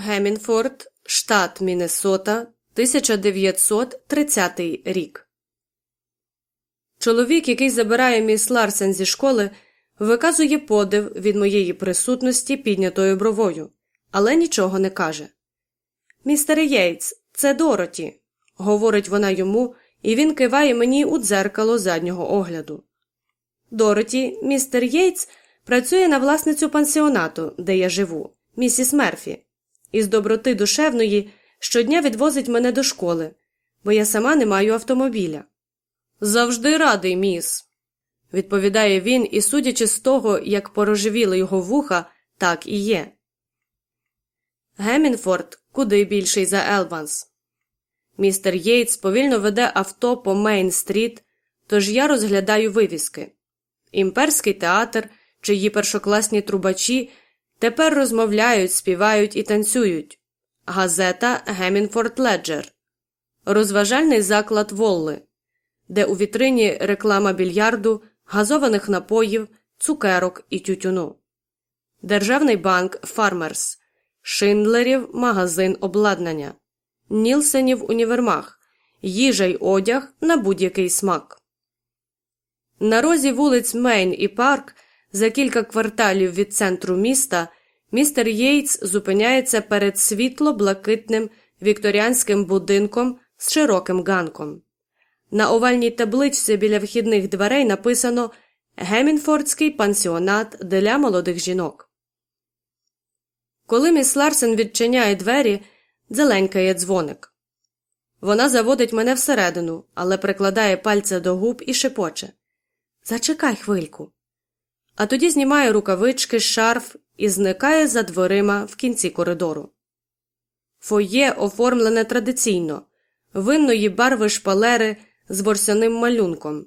Гемінфорд, штат Міннесота, 1930 рік. Чоловік, який забирає міс Ларсен зі школи, виказує подив від моєї присутності піднятою бровою, але нічого не каже. Містер Єйтс, це Дороті, говорить вона йому, і він киває мені у дзеркало заднього огляду. Дороті, містер Єйтс працює на власницю пансіонату, де я живу, місіс Мерфі, із доброти душевної щодня відвозить мене до школи, бо я сама не маю автомобіля. Завжди радий, міс, відповідає він, і, судячи з того, як порожевіли його вуха, так і є. Гемінфорд куди більший за Елванс. Містер Єйтс повільно веде авто по Мейн-стріт, тож я розглядаю вивіски. Імперський театр, чиї першокласні трубачі тепер розмовляють, співають і танцюють. Газета Гемінфорд Леджер, розважальний заклад Волли, де у вітрині реклама більярду, газованих напоїв, цукерок і тютюну, Державний банк Фармерс, Шиндлерів магазин обладнання, Нілсенів універмаг, їжа й одяг на будь-який смак. На розі вулиць Мейн і Парк за кілька кварталів від центру міста містер Єйтс зупиняється перед світло-блакитним вікторіанським будинком з широким ганком. На овальній табличці біля вхідних дверей написано Гемінфордський пансіонат для молодих жінок. Коли міс Ларсен відчиняє двері, дзеленькає дзвоник. Вона заводить мене всередину, але прикладає пальця до губ і шепоче Зачекай хвильку. А тоді знімає рукавички, шарф і зникає за дверима в кінці коридору. Фоє оформлене традиційно, винної барви шпалери з ворсяним малюнком,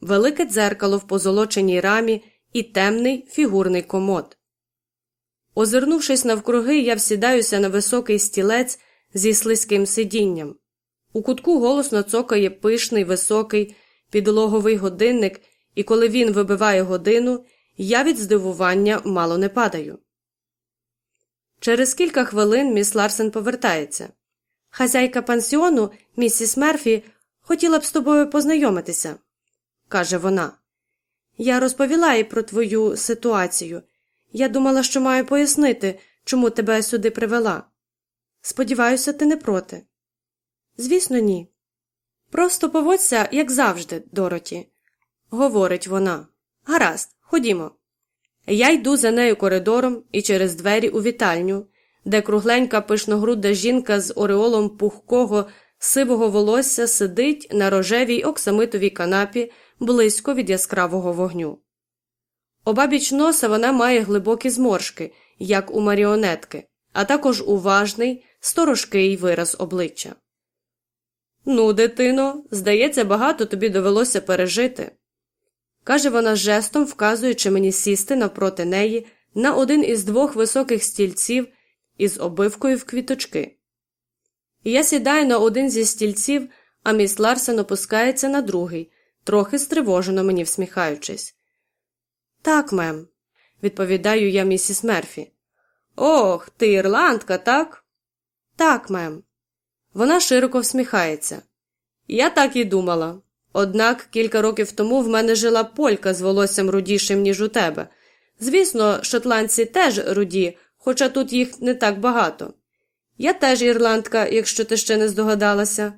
велике дзеркало в позолоченій рамі і темний фігурний комод. Озирнувшись навкруги, я всідаюся на високий стілець зі слизьким сидінням. У кутку голосно цокає пишний високий підлоговий годинник, і коли він вибиває годину, я від здивування мало не падаю. Через кілька хвилин міс Ларсен повертається. Хазяйка пансіону, місіс Мерфі, хотіла б з тобою познайомитися, каже вона. Я розповіла їй про твою ситуацію. Я думала, що маю пояснити, чому тебе сюди привела. Сподіваюся, ти не проти. Звісно, ні. Просто поводься, як завжди, Дороті, говорить вона. Гаразд, ходімо. Я йду за нею коридором і через двері у вітальню, де кругленька пишногруда жінка з ореолом пухкого, сивого волосся сидить на рожевій оксамитовій канапі близько від яскравого вогню. Обабіч носа вона має глибокі зморшки, як у маріонетки, а також уважний, сторожкий вираз обличчя. Ну, дитино, здається, багато тобі довелося пережити, каже вона жестом, вказуючи мені сісти навпроти неї на один із двох високих стільців із обивкою в квіточки. Я сідаю на один зі стільців, а міс Ларсен опускається на другий, трохи стривожено мені всміхаючись. Так, мем, відповідаю я місіс Мерфі. Ох, ти ірландка, так? Так, мем. Вона широко всміхається. Я так і думала. Однак кілька років тому в мене жила полька з волоссям рудішим, ніж у тебе. Звісно, шотландці теж руді, хоча тут їх не так багато. Я теж ірландка, якщо ти ще не здогадалася,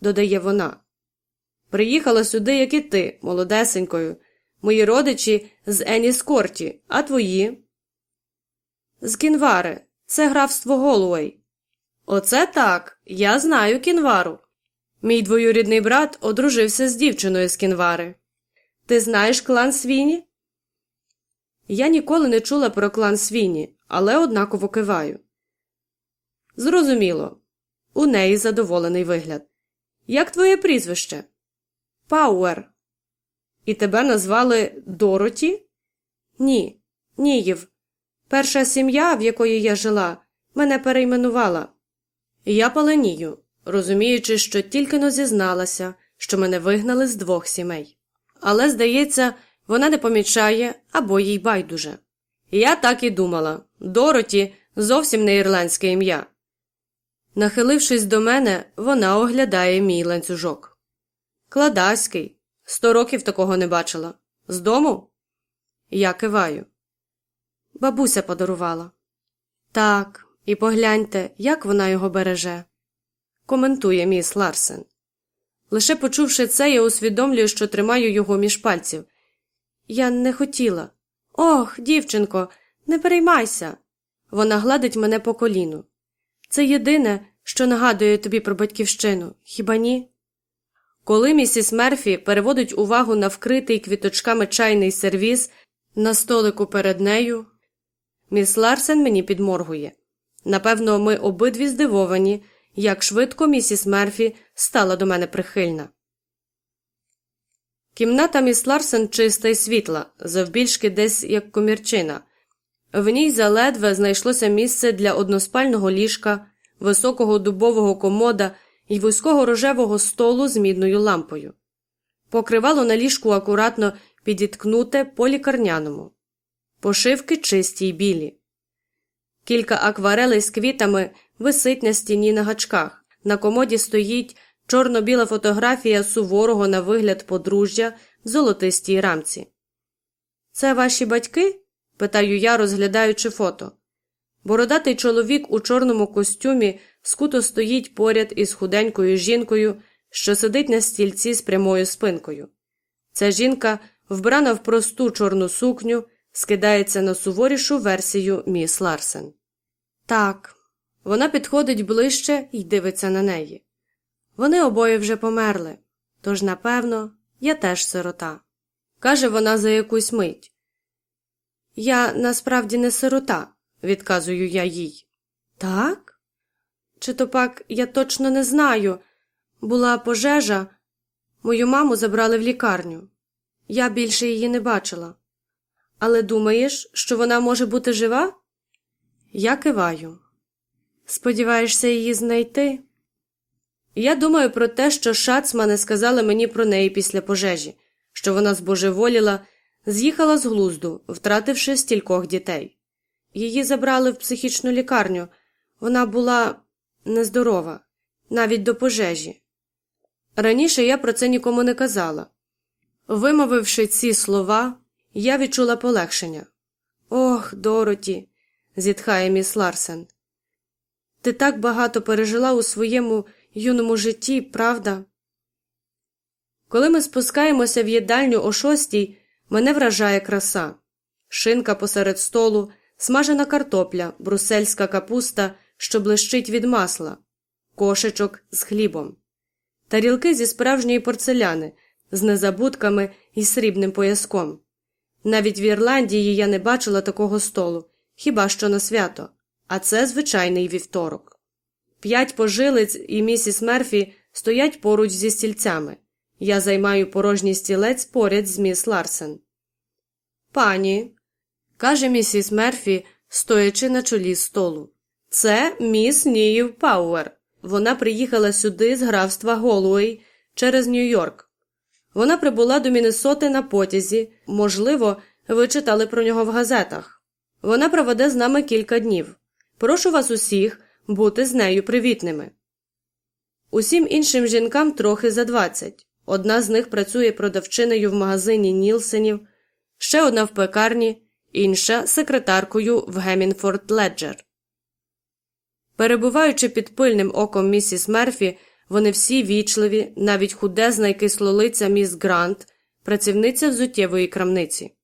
додає вона. Приїхала сюди, як і ти, молодесенькою. Мої родичі з Еніскорті, а твої? З кінвари. Це графство Голуей. Оце так. Я знаю кінвару. Мій двоюрідний брат одружився з дівчиною з кінвари. Ти знаєш клан Свіні? Я ніколи не чула про клан Свіні, але однаково киваю. Зрозуміло. У неї задоволений вигляд. Як твоє прізвище? Пауер. І тебе назвали Дороті? Ні, Ніїв. Перша сім'я, в якої я жила, мене перейменувала. Я паленію, розуміючи, що тільки но зізналася, що мене вигнали з двох сімей. Але, здається, вона не помічає або їй байдуже. Я так і думала Дороті зовсім не ірландське ім'я. Нахилившись до мене, вона оглядає мій ланцюжок. Кладаський. Сто років такого не бачила. З дому? Я киваю. Бабуся подарувала. Так, і погляньте, як вона його береже, коментує міс Ларсен. Лише почувши це, я усвідомлюю, що тримаю його між пальців. Я не хотіла. Ох, дівчинко, не переймайся. Вона гладить мене по коліну. Це єдине, що нагадує тобі про батьківщину, хіба ні? Коли місіс Мерфі переводить увагу на вкритий квіточками чайний сервіз на столику перед нею, міс Ларсен мені підморгує. Напевно, ми обидві здивовані, як швидко місіс Мерфі стала до мене прихильна. Кімната міс Ларсен чиста і світла, завбільшки десь як комірчина. В ній заледве знайшлося місце для односпального ліжка, високого дубового комода і вузького рожевого столу з мідною лампою. Покривало на ліжку акуратно підіткнуте по лікарняному, пошивки чисті й білі. Кілька акварелей з квітами висить на стіні на гачках. На комоді стоїть чорно-біла фотографія суворого на вигляд подружжя в золотистій рамці. Це ваші батьки? питаю я, розглядаючи фото. Бородатий чоловік у чорному костюмі скуто стоїть поряд із худенькою жінкою, що сидить на стільці з прямою спинкою. Ця жінка, вбрана в просту чорну сукню, скидається на суворішу версію міс Ларсен. Так, вона підходить ближче і дивиться на неї. Вони обоє вже померли, тож, напевно, я теж сирота. каже вона за якусь мить. Я насправді не сирота, відказую я їй. Так? Чи то пак я точно не знаю. Була пожежа, мою маму забрали в лікарню. Я більше її не бачила. Але думаєш, що вона може бути жива? Я киваю. Сподіваєшся її знайти? Я думаю про те, що шацмани сказали мені про неї після пожежі, що вона збожеволіла, з'їхала з глузду, втративши стількох дітей. Її забрали в психічну лікарню. Вона була нездорова, навіть до пожежі. Раніше я про це нікому не казала. Вимовивши ці слова, я відчула полегшення. Ох, Дороті, зітхає міс Ларсен. Ти так багато пережила у своєму юному житті, правда? Коли ми спускаємося в їдальню о шостій, мене вражає краса шинка посеред столу, смажена картопля, брусельська капуста, що блищить від масла, кошечок з хлібом, тарілки зі справжньої порцеляни, з незабудками і срібним пояском. Навіть в Ірландії я не бачила такого столу, хіба що на свято, а це звичайний вівторок. П'ять пожилиць і місіс Мерфі стоять поруч зі стільцями. Я займаю порожній стілець поряд з міс Ларсен. Пані, каже місіс Мерфі, стоячи на чолі столу. Це міс Ніїв Пауер. Вона приїхала сюди з графства Голуей через Нью-Йорк. Вона прибула до Міннесоти на потязі, можливо, ви читали про нього в газетах. Вона проведе з нами кілька днів. Прошу вас усіх бути з нею привітними. Усім іншим жінкам трохи за двадцять. Одна з них працює продавчиною в магазині Нілсенів, ще одна в пекарні, інша секретаркою в Гемінфорд Леджер. Перебуваючи під пильним оком місіс Мерфі, вони всі вічливі, навіть худезна й кислолиця міс Грант, працівниця взуттєвої крамниці.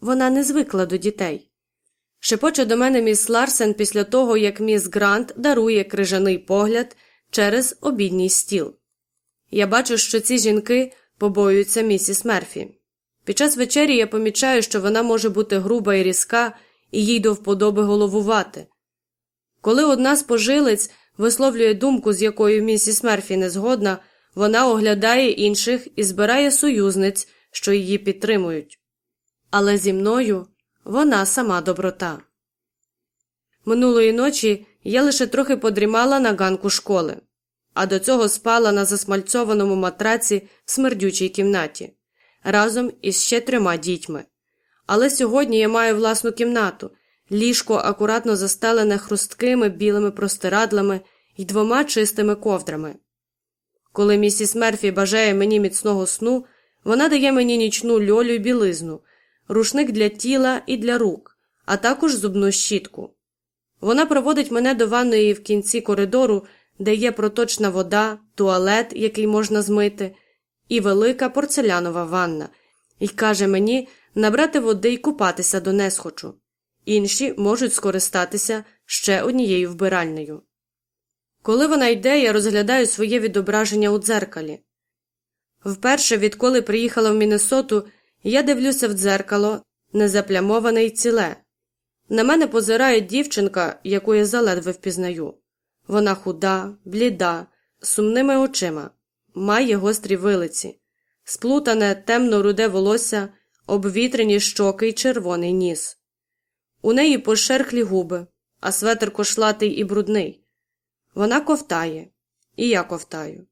Вона не звикла до дітей. Шепоче до мене міс Ларсен після того, як міс Грант дарує крижаний погляд через обідній стіл. Я бачу, що ці жінки побоюються місіс Мерфі. Під час вечері я помічаю, що вона може бути груба і різка, і їй до вподоби головувати. Коли одна з пожилиць висловлює думку, з якою місіс Мерфі не згодна, вона оглядає інших і збирає союзниць, що її підтримують. Але зі мною вона сама доброта. Минулої ночі я лише трохи подрімала на ганку школи, а до цього спала на засмальцьованому матраці в смердючій кімнаті разом із ще трьома дітьми. Але сьогодні я маю власну кімнату, ліжко акуратно застелене хрусткими білими простирадлами і двома чистими ковдрами. Коли місіс Мерфі бажає мені міцного сну, вона дає мені нічну льолю й білизну, рушник для тіла і для рук, а також зубну щітку. Вона проводить мене до ванної в кінці коридору, де є проточна вода, туалет, який можна змити, і велика порцелянова ванна, і каже мені набрати води й купатися до несхочу. Інші можуть скористатися ще однією вбиральнею. Коли вона йде, я розглядаю своє відображення у дзеркалі. Вперше, відколи приїхала в Міннесоту, я дивлюся в дзеркало, незаплямоване й ціле. На мене позирає дівчинка, яку я заледве впізнаю. Вона худа, бліда, сумними очима, має гострі вилиці, сплутане темно руде волосся, обвітрені щоки й червоний ніс. У неї пошерхлі губи, а светр кошлатий і брудний. Вона ковтає, і я ковтаю.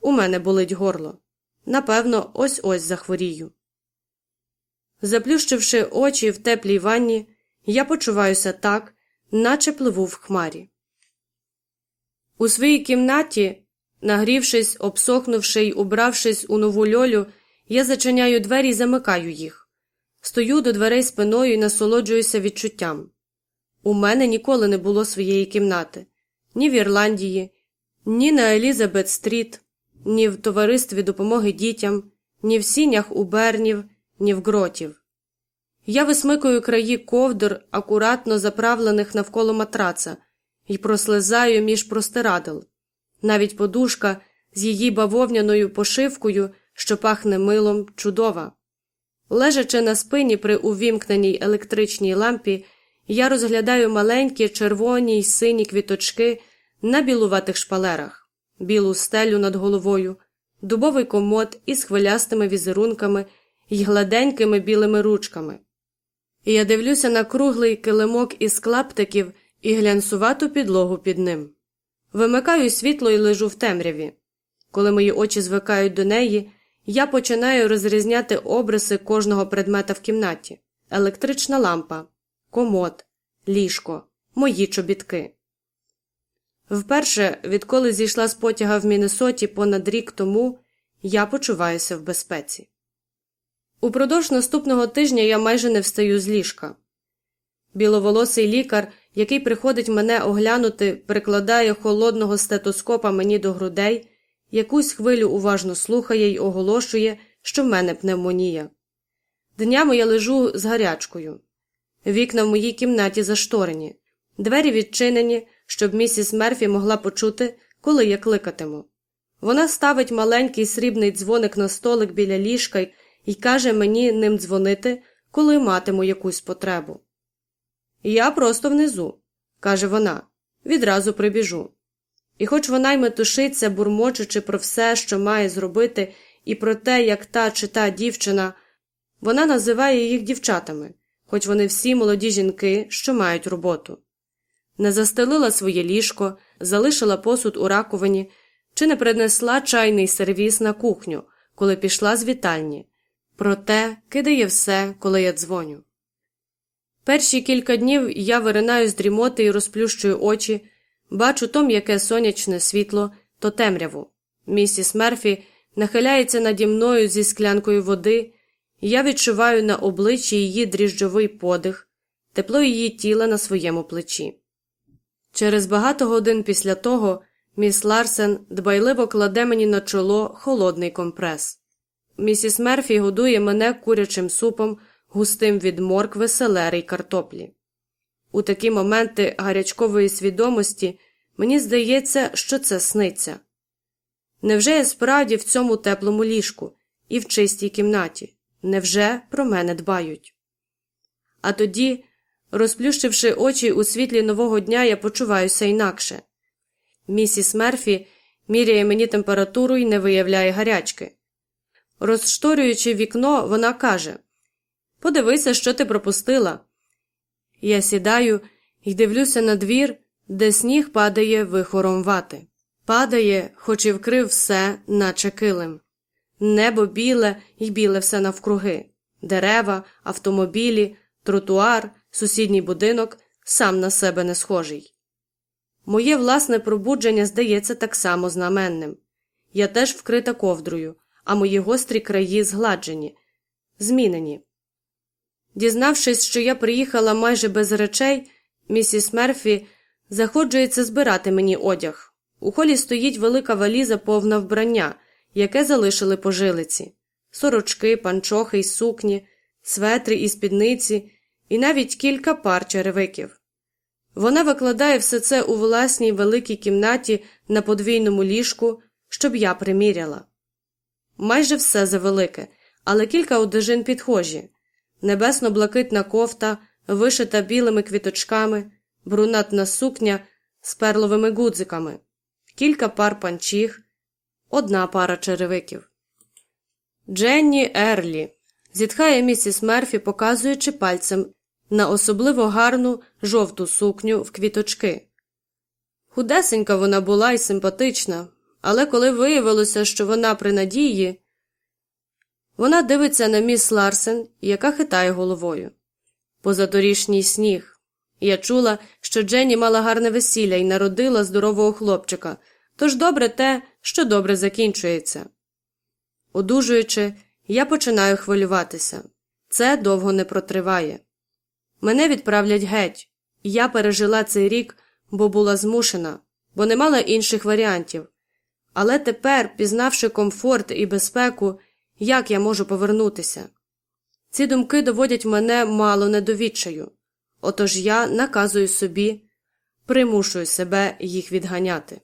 У мене болить горло. Напевно, ось ось захворію. Заплющивши очі в теплій ванні, я почуваюся так, наче пливу в хмарі. У своїй кімнаті, нагрівшись, обсохнувши й убравшись у нову льолю, я зачиняю двері й замикаю їх. Стою до дверей спиною і насолоджуюся відчуттям. У мене ніколи не було своєї кімнати ні в Ірландії, ні на Елізабет Стріт, ні в товаристві допомоги дітям, ні в сінях у Бернів, ні в гротів. Я висмикую краї ковдр, акуратно заправлених навколо матраца, і прослизаю між простирадл. Навіть подушка з її бавовняною пошивкою, що пахне милом, чудова. Лежачи на спині при увімкненій електричній лампі, я розглядаю маленькі червоні й сині квіточки на білуватих шпалерах, білу стелю над головою, дубовий комод із хвилястими візерунками й гладенькими білими ручками. І я дивлюся на круглий килимок із клаптиків і глянцувату підлогу під ним. Вимикаю світло і лежу в темряві. Коли мої очі звикають до неї, я починаю розрізняти обриси кожного предмета в кімнаті електрична лампа, комод, ліжко, мої чобітки. Вперше, відколи зійшла з потяга в Міннесоті понад рік тому, я почуваюся в безпеці. Упродовж наступного тижня я майже не встаю з ліжка. Біловолосий лікар, який приходить мене оглянути, прикладає холодного стетоскопа мені до грудей, якусь хвилю уважно слухає й оголошує, що в мене пневмонія. Днями я лежу з гарячкою. Вікна в моїй кімнаті зашторені, двері відчинені, щоб місіс Мерфі могла почути, коли я кликатиму. Вона ставить маленький срібний дзвоник на столик біля ліжка і каже мені ним дзвонити, коли матиму якусь потребу. Я просто внизу, каже вона, відразу прибіжу. І хоч вона й метушиться, бурмочучи про все, що має зробити, і про те, як та чи та дівчина, вона називає їх дівчатами, хоч вони всі молоді жінки, що мають роботу. Не застелила своє ліжко, залишила посуд у раковині чи не принесла чайний сервіс на кухню, коли пішла з вітальні, проте кидає все, коли я дзвоню. Перші кілька днів я виринаю з дрімоти і розплющую очі, бачу то м'яке сонячне світло, то темряву. Місіс Мерфі нахиляється наді мною зі склянкою води, і я відчуваю на обличчі її дріжджовий подих, тепло її тіла на своєму плечі. Через багато годин після того міс Ларсен дбайливо кладе мені на чоло холодний компрес. Місіс Мерфі годує мене курячим супом, густим від моркви, селери й картоплі. У такі моменти гарячкової свідомості мені здається, що це сниться. Невже я справді в цьому теплому ліжку і в чистій кімнаті? Невже про мене дбають? А тоді, розплющивши очі у світлі нового дня, я почуваюся інакше. Місіс Мерфі міряє мені температуру і не виявляє гарячки. Розшторюючи вікно, вона каже Подивися, що ти пропустила. Я сідаю і дивлюся на двір, де сніг падає вихором вати. Падає, хоч і вкрив все, наче килим. Небо біле і біле все навкруги дерева, автомобілі, тротуар, сусідній будинок сам на себе не схожий. Моє власне пробудження здається так само знаменним. Я теж вкрита ковдрою, а мої гострі краї згладжені, змінені. Дізнавшись, що я приїхала майже без речей, місіс Мерфі заходжується збирати мені одяг. У холі стоїть велика валіза повна вбрання, яке залишили по жилиці сорочки, панчохи й сукні, светри і спідниці, і навіть кілька пар черевиків. Вона викладає все це у власній великій кімнаті на подвійному ліжку, щоб я приміряла. Майже все завелике, але кілька одежин підхожі небесно-блакитна кофта, вишита білими квіточками, брунатна сукня з перловими гудзиками, кілька пар панчіх, одна пара черевиків. Дженні Ерлі, зітхає місіс Мерфі, показуючи пальцем на особливо гарну жовту сукню в квіточки. Худесенька вона була й симпатична, але коли виявилося, що вона при надії, вона дивиться на міс Ларсен, яка хитає головою. Позаторішній сніг. Я чула, що Дженні мала гарне весілля і народила здорового хлопчика, тож добре те, що добре закінчується. Одужуючи, я починаю хвилюватися. Це довго не протриває. Мене відправлять геть, я пережила цей рік, бо була змушена, бо не мала інших варіантів. Але тепер, пізнавши комфорт і безпеку, як я можу повернутися? Ці думки доводять мене мало не до відчаю. Отож я наказую собі, примушую себе їх відганяти.